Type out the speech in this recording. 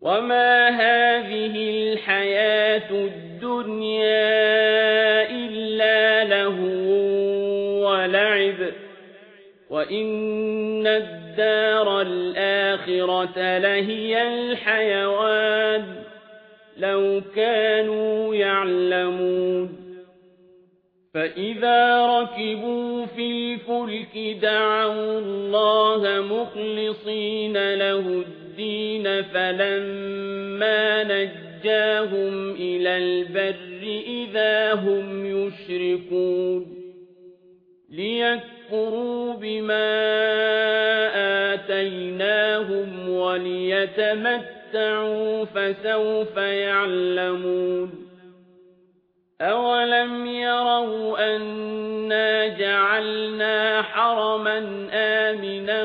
وما هذه الحياة الدنيا إلا له ولعب وإن الدار الآخرة لهي الحيوان لو كانوا يعلمون فإذا ركبوا في الفلك دعوا الله مخلصين له الدين فلما نجاهم إلى البر إذا هم يشركون ليكفروا بما آتيناهم وليتمتعوا فسوف يعلمون أَوَلَمْ يَرَوْا أَنَّا جَعَلْنَا حَرَمًا آمِنًا